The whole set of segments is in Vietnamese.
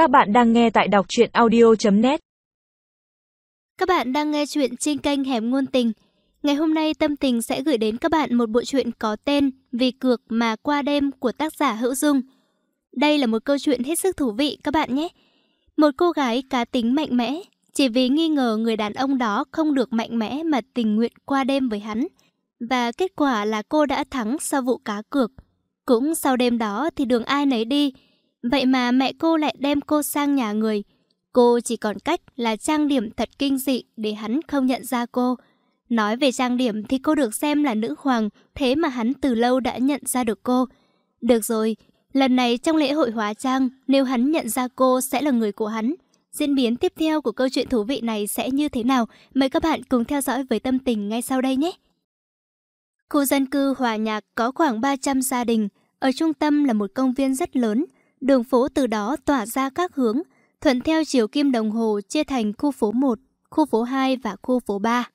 Các bạn đang nghe tại đọc truyện audio.net Các bạn đang nghe chuyện trên kênh Hẻm Ngôn Tình. Ngày hôm nay Tâm Tình sẽ gửi đến các bạn một bộ truyện có tên Vì cược mà qua đêm của tác giả Hữu Dung. Đây là một câu chuyện hết sức thú vị các bạn nhé. Một cô gái cá tính mạnh mẽ, chỉ vì nghi ngờ người đàn ông đó không được mạnh mẽ mà tình nguyện qua đêm với hắn. Và kết quả là cô đã thắng sau vụ cá cược. Cũng sau đêm đó thì đường ai nấy đi, Vậy mà mẹ cô lại đem cô sang nhà người. Cô chỉ còn cách là trang điểm thật kinh dị để hắn không nhận ra cô. Nói về trang điểm thì cô được xem là nữ hoàng, thế mà hắn từ lâu đã nhận ra được cô. Được rồi, lần này trong lễ hội hóa trang, nếu hắn nhận ra cô sẽ là người của hắn. Diễn biến tiếp theo của câu chuyện thú vị này sẽ như thế nào? Mời các bạn cùng theo dõi với tâm tình ngay sau đây nhé! Khu dân cư Hòa Nhạc có khoảng 300 gia đình. Ở trung tâm là một công viên rất lớn. Đường phố từ đó tỏa ra các hướng, thuận theo chiều kim đồng hồ chia thành khu phố 1, khu phố 2 và khu phố 3.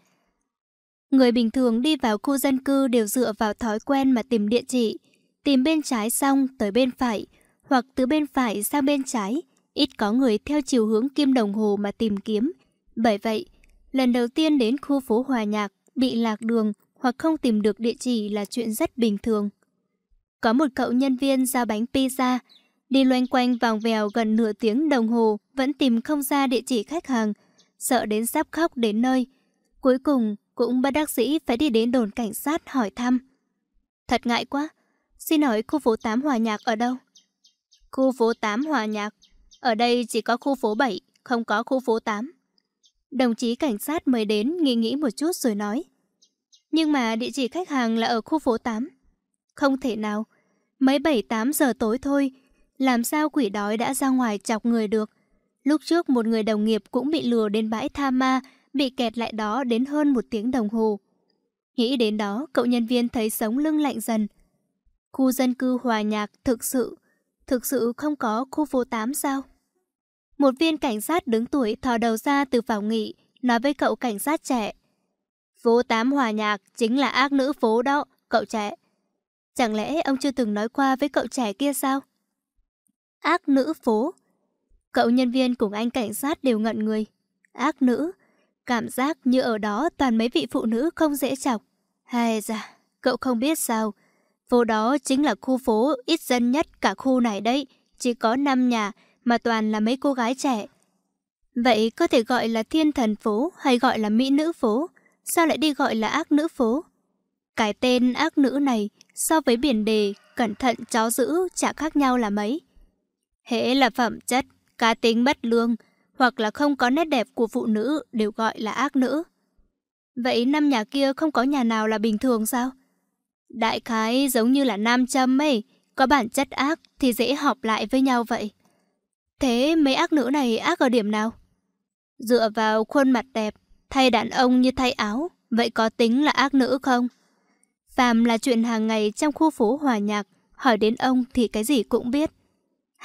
Người bình thường đi vào khu dân cư đều dựa vào thói quen mà tìm địa chỉ, tìm bên trái xong tới bên phải, hoặc từ bên phải sang bên trái, ít có người theo chiều hướng kim đồng hồ mà tìm kiếm. Bởi vậy, lần đầu tiên đến khu phố Hòa Nhạc, bị lạc đường hoặc không tìm được địa chỉ là chuyện rất bình thường. Có một cậu nhân viên giao bánh pizza, Đi loanh quanh vòng vèo gần nửa tiếng đồng hồ vẫn tìm không ra địa chỉ khách hàng, sợ đến sắp khóc đến nơi. Cuối cùng cũng bất đắc sĩ phải đi đến đồn cảnh sát hỏi thăm. Thật ngại quá, xin hỏi khu phố 8 Hòa Nhạc ở đâu? Khu phố 8 Hòa Nhạc, ở đây chỉ có khu phố 7, không có khu phố 8. Đồng chí cảnh sát mới đến nghĩ nghĩ một chút rồi nói. Nhưng mà địa chỉ khách hàng là ở khu phố 8. Không thể nào, mấy 7-8 giờ tối thôi, làm sao quỷ đói đã ra ngoài chọc người được? Lúc trước một người đồng nghiệp cũng bị lừa đến bãi tha ma, bị kẹt lại đó đến hơn một tiếng đồng hồ. Nghĩ đến đó, cậu nhân viên thấy sống lưng lạnh dần. Khu dân cư hòa nhạc thực sự, thực sự không có khu phố 8 sao? Một viên cảnh sát đứng tuổi thò đầu ra từ phòng nghỉ, nói với cậu cảnh sát trẻ. Phố 8 hòa nhạc chính là ác nữ phố đó, cậu trẻ. Chẳng lẽ ông chưa từng nói qua với cậu trẻ kia sao? Ác nữ phố. Cậu nhân viên cùng anh cảnh sát đều ngận người. Ác nữ, cảm giác như ở đó toàn mấy vị phụ nữ không dễ chọc. Hay da, cậu không biết sao. Phố đó chính là khu phố ít dân nhất cả khu này đấy. Chỉ có 5 nhà mà toàn là mấy cô gái trẻ. Vậy có thể gọi là thiên thần phố hay gọi là mỹ nữ phố? Sao lại đi gọi là ác nữ phố? Cái tên ác nữ này so với biển đề cẩn thận chó giữ chả khác nhau là mấy. Hễ là phẩm chất, cá tính bất lương, hoặc là không có nét đẹp của phụ nữ đều gọi là ác nữ. Vậy năm nhà kia không có nhà nào là bình thường sao? Đại khái giống như là nam châm ấy, có bản chất ác thì dễ họp lại với nhau vậy. Thế mấy ác nữ này ác ở điểm nào? Dựa vào khuôn mặt đẹp, thay đàn ông như thay áo, vậy có tính là ác nữ không? Phàm là chuyện hàng ngày trong khu phố hòa nhạc, hỏi đến ông thì cái gì cũng biết.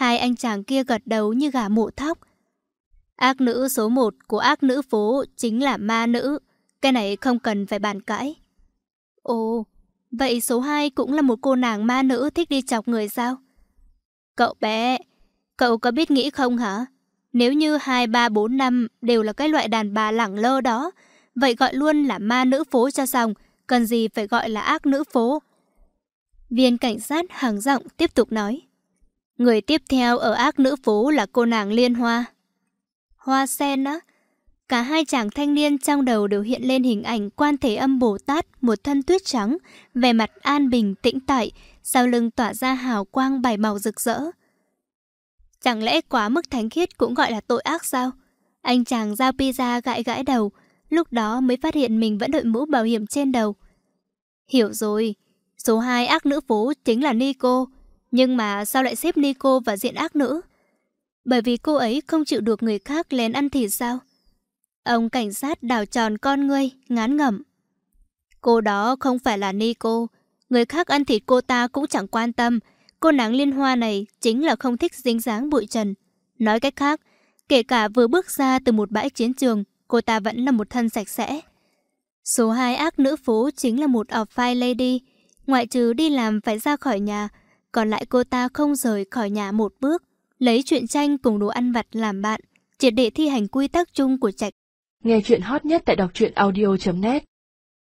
Hai anh chàng kia gật đầu như gà mổ thóc. Ác nữ số một của ác nữ phố chính là ma nữ. Cái này không cần phải bàn cãi. Ồ, vậy số 2 cũng là một cô nàng ma nữ thích đi chọc người sao? Cậu bé, cậu có biết nghĩ không hả? Nếu như 2, 3, 4, 5 đều là cái loại đàn bà lẳng lơ đó, vậy gọi luôn là ma nữ phố cho xong, cần gì phải gọi là ác nữ phố. Viên cảnh sát hàng giọng tiếp tục nói. Người tiếp theo ở ác nữ phố là cô nàng Liên Hoa. Hoa sen á? Cả hai chàng thanh niên trong đầu đều hiện lên hình ảnh quan thể âm Bồ Tát, một thân tuyết trắng, vẻ mặt an bình tĩnh tại, sau lưng tỏa ra hào quang bảy màu rực rỡ. Chẳng lẽ quá mức thánh khiết cũng gọi là tội ác sao? Anh chàng giao pizza gãi gãi đầu, lúc đó mới phát hiện mình vẫn đội mũ bảo hiểm trên đầu. Hiểu rồi, số 2 ác nữ phố chính là Nico, nhưng mà sao lại xếp Nico vào diện ác nữ? Bởi vì cô ấy không chịu được người khác lén ăn thịt sao? Ông cảnh sát đào tròn con ngươi, ngán ngẩm. Cô đó không phải là Nico. Người khác ăn thịt cô ta cũng chẳng quan tâm. Cô nàng liên hoa này chính là không thích dính dáng bụi trần. Nói cách khác, kể cả vừa bước ra từ một bãi chiến trường, cô ta vẫn là một thân sạch sẽ. Số 2 ác nữ phố chính là một off-file lady. Ngoại trừ đi làm phải ra khỏi nhà, còn lại cô ta không rời khỏi nhà một bước, lấy chuyện tranh cùng đồ ăn vặt làm bạn, triệt để thi hành quy tắc chung của trạch. Nghe chuyện hot nhất tại đọc truyện audio.net